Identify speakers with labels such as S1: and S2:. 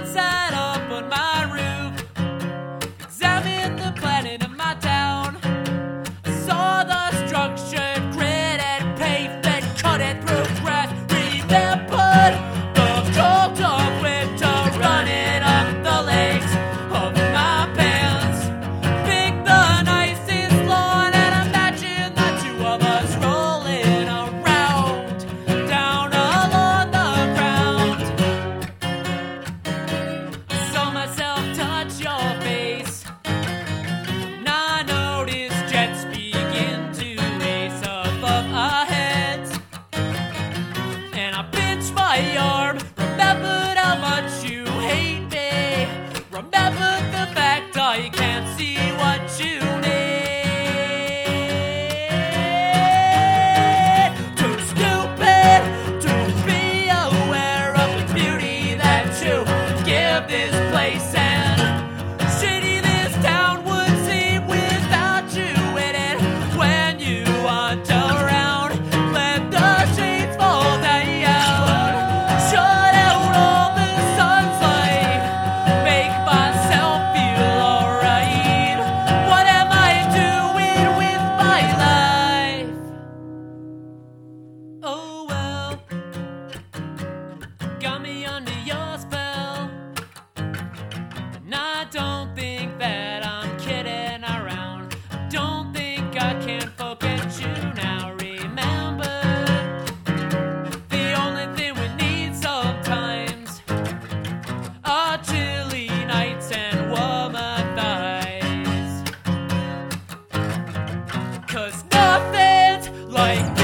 S1: outside my yard. How much you hate me. Remember the fact I can't see what you need. Too stupid to be aware of the beauty that you give this. bike.